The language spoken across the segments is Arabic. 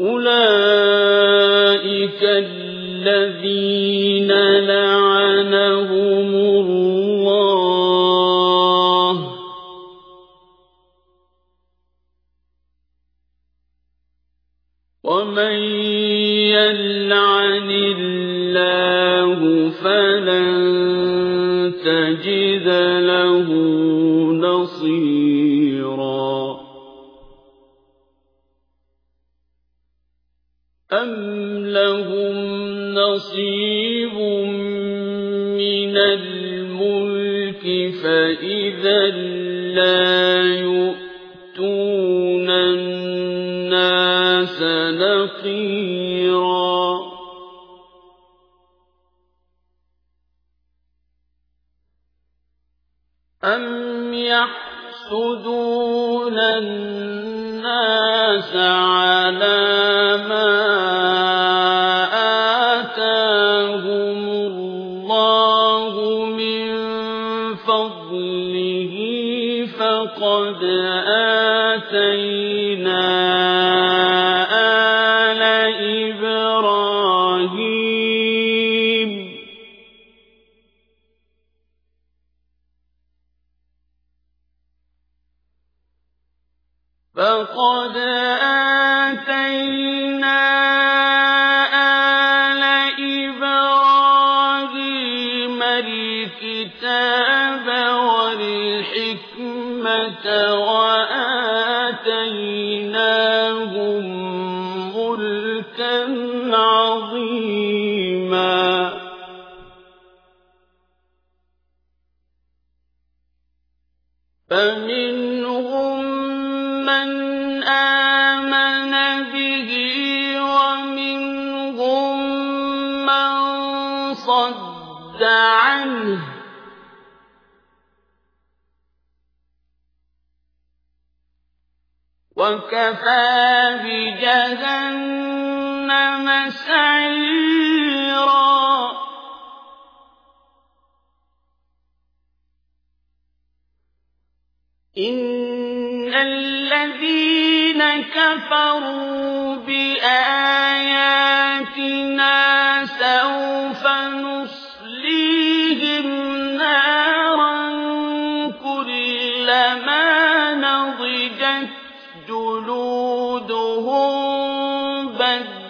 أولئك الذين لعنهم الله ومن يلعن الله فلن تجد له لَهُمْ نَصِيبٌ مِّنَ الْمُلْكِ فَإِذًا لَّا يُؤْتُونَ النَّاسَ نَقِيرًا. أَمْ يَحْسُدُونَ النَّاسَ عَلَىٰ فَقَدْ آتَيْنَا آلَ إِبْرَاهِيمَ فَقَدْ آتَيْنَا الْكِتَابَ وَالْحِكْمَةَ وَآتَيْنَاهُم مُّلْكًا عَظِيمًا. فَمِنْهُم مَّنْ آمَنَ بِهِ وَمِنْهُم مَّن صَدَّ عَنْهُ ۚ. وَكَفَىٰ بِجَهَنَّمَ سَعِيرًا. إِنَّ الَّذِينَ كَفَرُوا بِآيَاتِنَا سَوْفَ نُصْلِيهِمْ نَارًا كُلَّمَا جُلُودُهُم بَدَّلْنَاهُمْ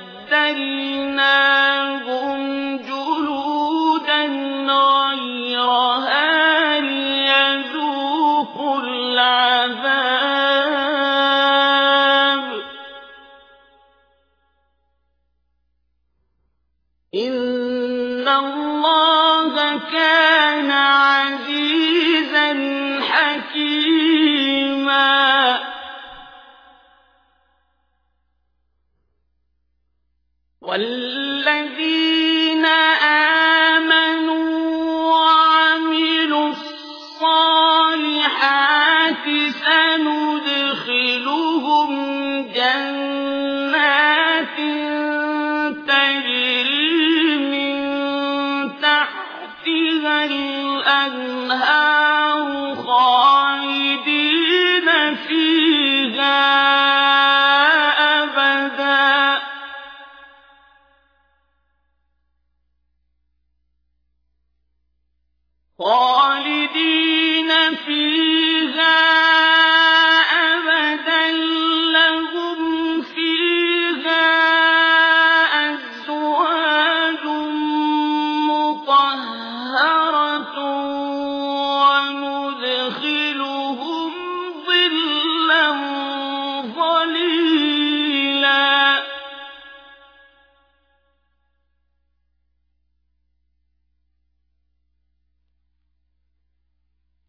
جُلُودًا غَيْرَهَا لِيَذُوقُوا الْعَذَابَ ۗ. إِنَّ اللَّهَ كَانَ عَزِيزًا حَكِيمًا وَالَّذِينَ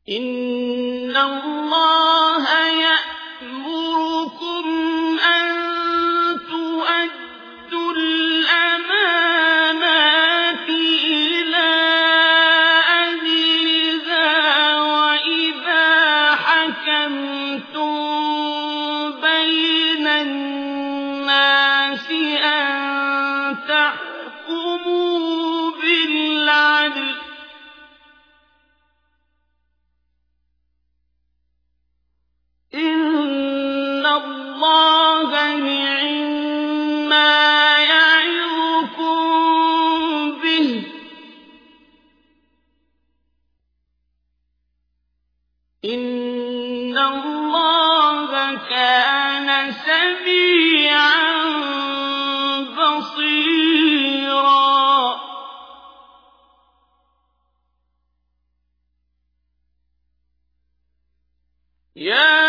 إِنَّ اللَّهَ الله عما يعظكم به. إن الله كان سميعا بصيرا. يا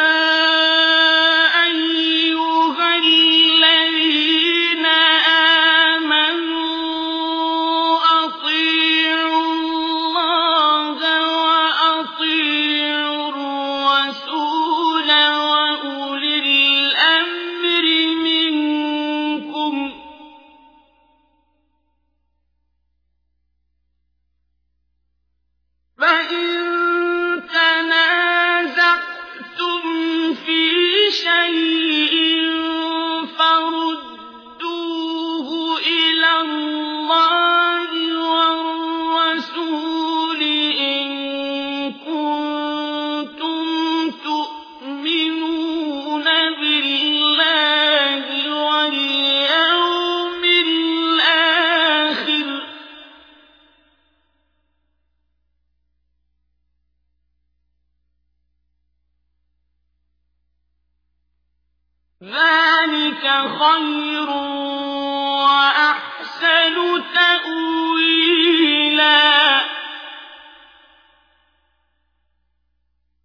خير وأحسن تأويلا